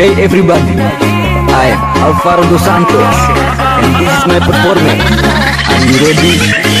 Hey everybody, I'm am Alvaro Dos Santos and this is my performance. Are you ready?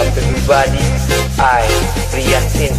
Up everybody I Rian Sintu